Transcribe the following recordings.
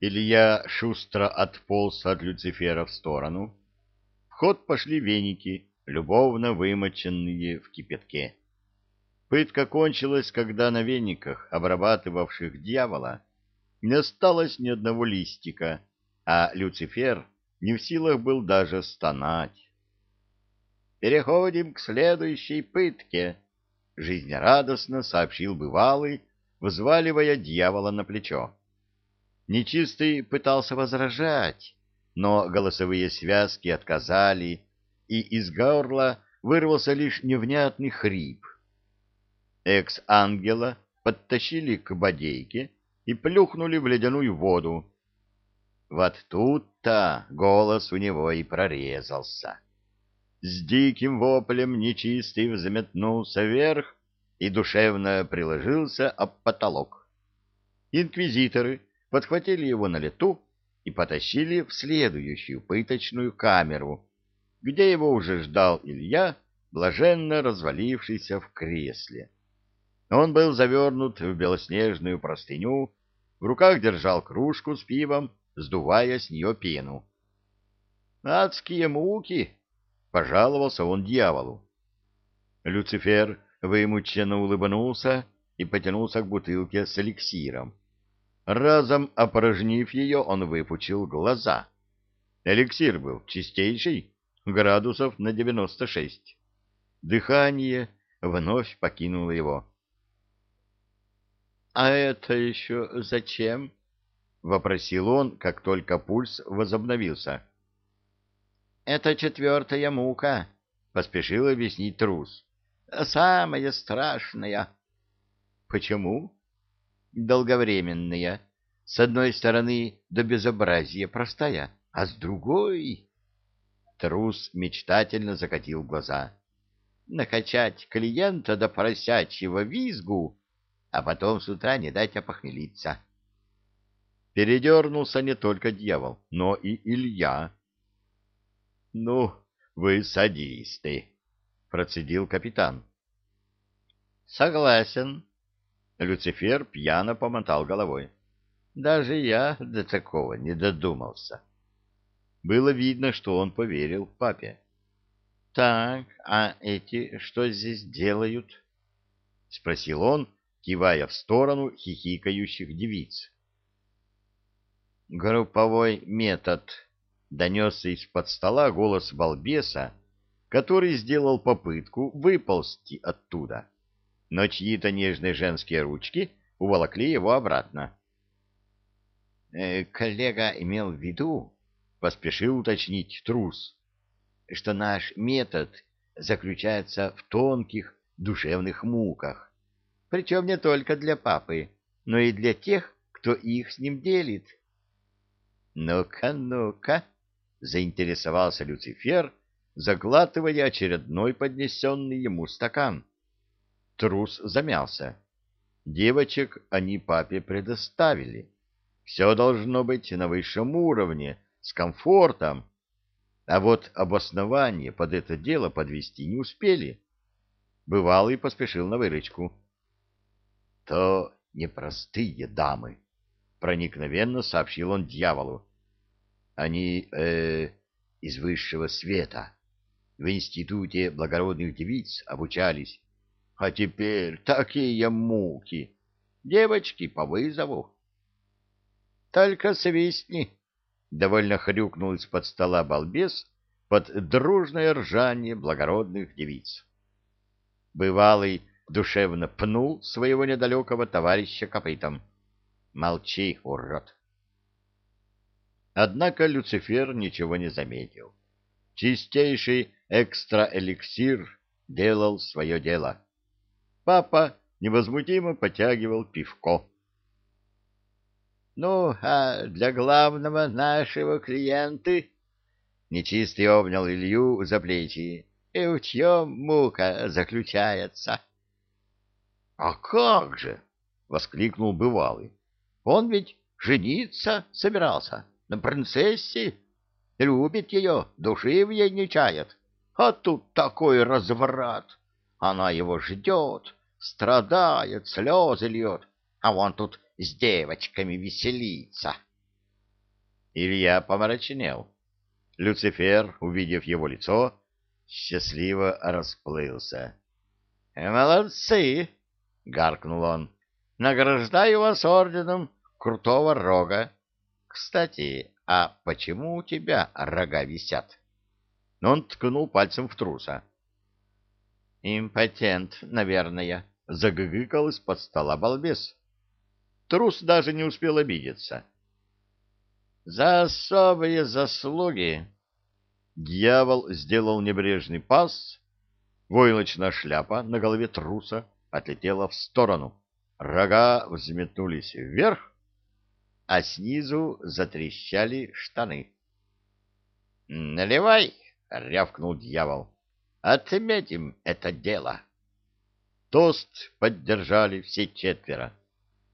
Илья шустро отполз от Люцифера в сторону. В ход пошли веники, любовно вымоченные в кипятке. Пытка кончилась, когда на вениках, обрабатывавших дьявола, не осталось ни одного листика, а Люцифер не в силах был даже стонать. «Переходим к следующей пытке», — жизнерадостно сообщил бывалый, взваливая дьявола на плечо. Нечистый пытался возражать, но голосовые связки отказали, и из горла вырвался лишь невнятный хрип. Экс-ангела подтащили к бодейке и плюхнули в ледяную воду. Вот тут-то голос у него и прорезался. С диким воплем нечистый взметнулся вверх и душевно приложился об потолок. Инквизиторы подхватили его на лету и потащили в следующую пыточную камеру, где его уже ждал Илья, блаженно развалившийся в кресле. Он был завернут в белоснежную простыню, в руках держал кружку с пивом, сдувая с нее пену. «Адские муки!» — пожаловался он дьяволу. Люцифер вымученно улыбнулся и потянулся к бутылке с эликсиром. Разом опорожнив ее, он выпучил глаза. Эликсир был чистейший, градусов на девяносто шесть. Дыхание вновь покинуло его. — А это еще зачем? — вопросил он, как только пульс возобновился. — Это четвертая мука, — поспешил объяснить трус. — Самая страшная. — Почему? Долговременная. С одной стороны, до безобразия простая, а с другой... Трус мечтательно закатил глаза. Накачать клиента до поросячьего визгу, а потом с утра не дать опохмелиться. Передернулся не только дьявол, но и Илья. — Ну, вы садисты, — процедил капитан. — Согласен, Люцифер пьяно помотал головой. Даже я до такого не додумался. Было видно, что он поверил папе. — Так, а эти что здесь делают? — спросил он, кивая в сторону хихикающих девиц. — Групповой метод, — донесся из-под стола голос балбеса, который сделал попытку выползти оттуда. — но чьи-то нежные женские ручки уволокли его обратно. «Э, «Коллега имел в виду, — поспешил уточнить трус, — что наш метод заключается в тонких душевных муках, причем не только для папы, но и для тех, кто их с ним делит». «Ну-ка, ну-ка!» — заинтересовался Люцифер, заглатывая очередной поднесенный ему стакан. Трус замялся. Девочек они папе предоставили. Все должно быть на высшем уровне, с комфортом. А вот обоснование под это дело подвести не успели. Бывалый поспешил на выручку. — То непростые дамы, — проникновенно сообщил он дьяволу. — Они э, из высшего света. В институте благородных девиц обучались а теперь такие муки. Девочки по вызову. Только свистни, — довольно хрюкнул из-под стола балбес под дружное ржание благородных девиц. Бывалый душевно пнул своего недалекого товарища копытом. Молчи, урод. Однако Люцифер ничего не заметил. Чистейший экстра-эликсир делал свое дело. Папа невозмутимо потягивал пивко. «Ну, а для главного нашего клиента...» Нечистый обнял Илью за плечи. «И в чем мука заключается?» «А как же!» — воскликнул бывалый. «Он ведь жениться собирался на принцессе, любит ее, души в ей не чает. А тут такой разврат! Она его ждет, страдает, слезы льет, а он тут с девочками веселится. Илья помрачнел. Люцифер, увидев его лицо, счастливо расплылся. «Молодцы!» — гаркнул он. «Награждаю вас орденом крутого рога. Кстати, а почему у тебя рога висят?» Он ткнул пальцем в труса. «Импотент, наверное», — загыгыкал из-под стола балбес. Трус даже не успел обидеться. «За особые заслуги!» Дьявол сделал небрежный пас, войлочная шляпа на голове труса отлетела в сторону, рога взметнулись вверх, а снизу затрещали штаны. «Наливай!» — рявкнул дьявол. «Отметим это дело!» Тост поддержали все четверо.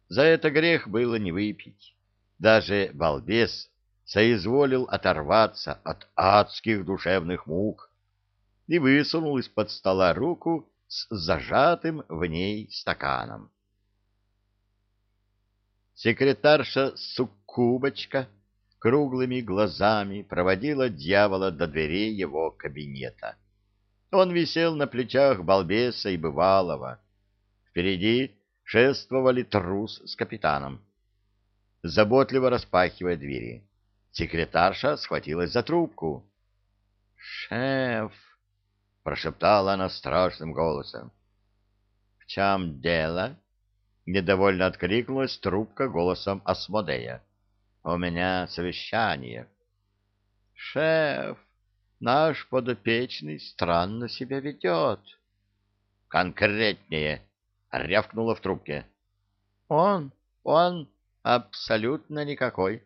За это грех было не выпить. Даже балбес соизволил оторваться от адских душевных мук и высунул из-под стола руку с зажатым в ней стаканом. Секретарша Суккубочка круглыми глазами проводила дьявола до дверей его кабинета. Он висел на плечах балбеса и бывалого. Впереди шествовали трус с капитаном, заботливо распахивая двери. Секретарша схватилась за трубку. «Шеф!» — прошептала она страшным голосом. «В чем дело?» — недовольно откликнулась трубка голосом Асмодея. «У меня совещание». «Шеф, наш подопечный странно себя ведет». «Конкретнее!» рявкнула в трубке. Он, он абсолютно никакой.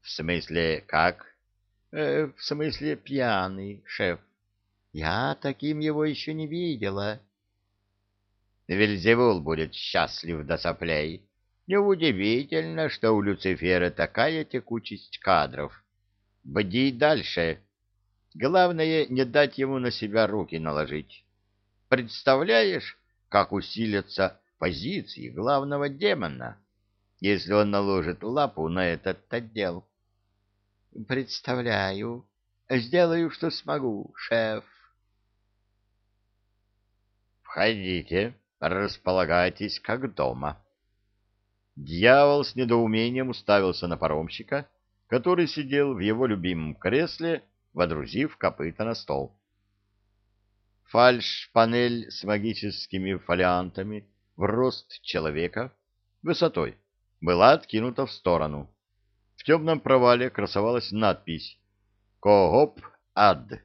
В смысле, как? Э, в смысле, пьяный, шеф. Я таким его еще не видела. Вельзевул будет счастлив до соплей. Неудивительно, что у Люцифера такая текучесть кадров. Бди дальше. Главное, не дать ему на себя руки наложить. Представляешь, как усилятся позиции главного демона, если он наложит лапу на этот отдел. — Представляю. Сделаю, что смогу, шеф. — Входите, располагайтесь как дома. Дьявол с недоумением уставился на паромщика, который сидел в его любимом кресле, водрузив копыта на стол. Фальш-панель с магическими фолиантами в рост человека высотой была откинута в сторону. В темном провале красовалась надпись «Кооп-ад».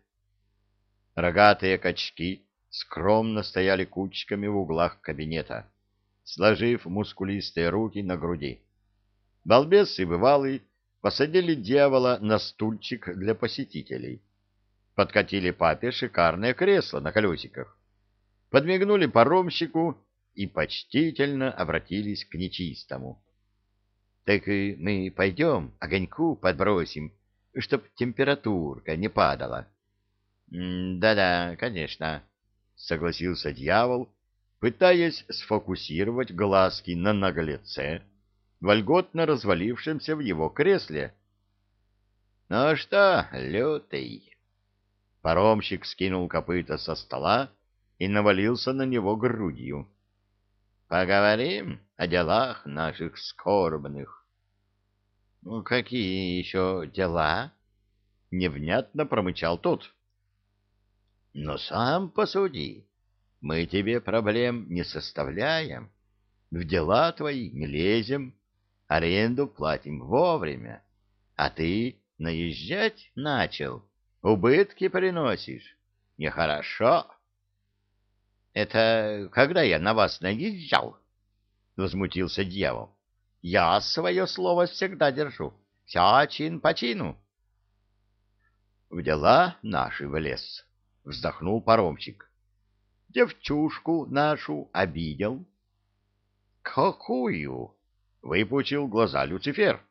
Рогатые качки скромно стояли кучками в углах кабинета, сложив мускулистые руки на груди. Балбес и бывалый посадили дьявола на стульчик для посетителей подкатили папе шикарное кресло на колесиках, подмигнули паромщику и почтительно обратились к нечистому. — Так и мы пойдем, огоньку подбросим, чтоб температурка не падала. «Да — конечно, — согласился дьявол, пытаясь сфокусировать глазки на наглеце, вольготно развалившемся в его кресле. — Ну что, лютый? Паромщик скинул копыта со стола и навалился на него грудью. — Поговорим о делах наших скорбных. — Ну, какие еще дела? — невнятно промычал тот. — Но сам посуди. Мы тебе проблем не составляем, в дела твои не лезем, аренду платим вовремя, а ты наезжать начал. — Убытки приносишь. Нехорошо. — Это когда я на вас наезжал? — возмутился дьявол. — Я свое слово всегда держу. Вся чин по чину. — В дела наши влез, — вздохнул паромщик. — Девчушку нашу обидел. — Какую? — выпучил глаза Люцифер.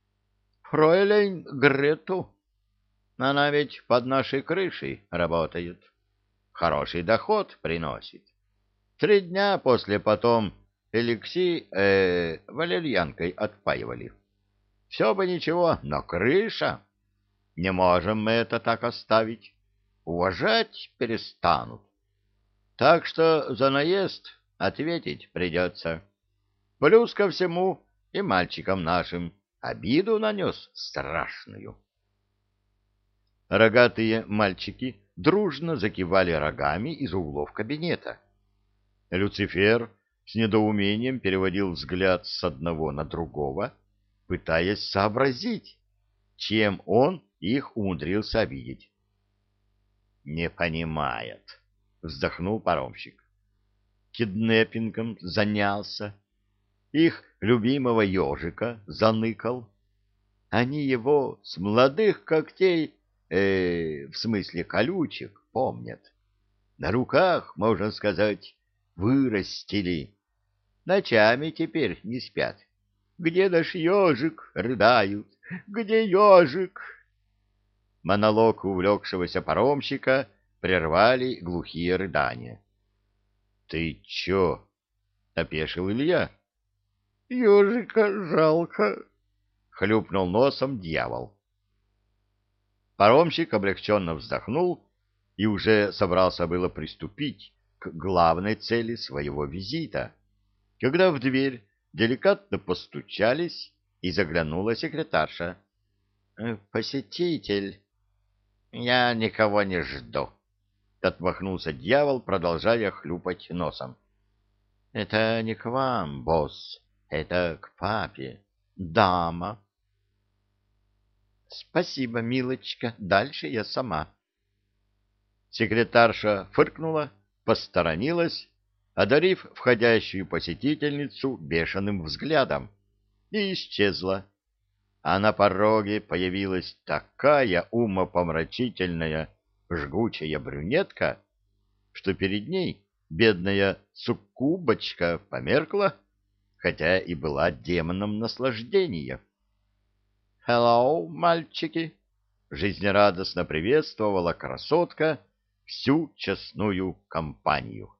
— Фройлейн Грету. Она ведь под нашей крышей работает. Хороший доход приносит. Три дня после потом эликси э, валерьянкой отпаивали. Все бы ничего, но крыша. Не можем мы это так оставить. Уважать перестанут. Так что за наезд ответить придется. Плюс ко всему и мальчикам нашим обиду нанес страшную. Рогатые мальчики дружно закивали рогами из углов кабинета. Люцифер с недоумением переводил взгляд с одного на другого, пытаясь сообразить, чем он их умудрился обидеть. «Не понимает», — вздохнул паромщик. «Киднеппингом занялся, их любимого ежика заныкал. Они его с молодых когтей, э, в смысле колючек, помнят. На руках, можно сказать, вырастили. Ночами теперь не спят. Где наш ежик? Рыдают. Где ежик? Монолог увлекшегося паромщика прервали глухие рыдания. — Ты чё? — опешил Илья. Ежика жалко, — хлюпнул носом дьявол. Паромщик облегченно вздохнул и уже собрался было приступить к главной цели своего визита, когда в дверь деликатно постучались и заглянула секретарша. «Э, — Посетитель. — Я никого не жду, — отмахнулся дьявол, продолжая хлюпать носом. — Это не к вам, босс. Это к папе. Дама. Спасибо, милочка. Дальше я сама. Секретарша фыркнула, посторонилась, одарив входящую посетительницу бешеным взглядом, и исчезла. А на пороге появилась такая умопомрачительная, жгучая брюнетка, что перед ней бедная суккубочка померкла, хотя и была демоном наслаждения. «Hello, мальчики!» — жизнерадостно приветствовала красотка всю честную компанию.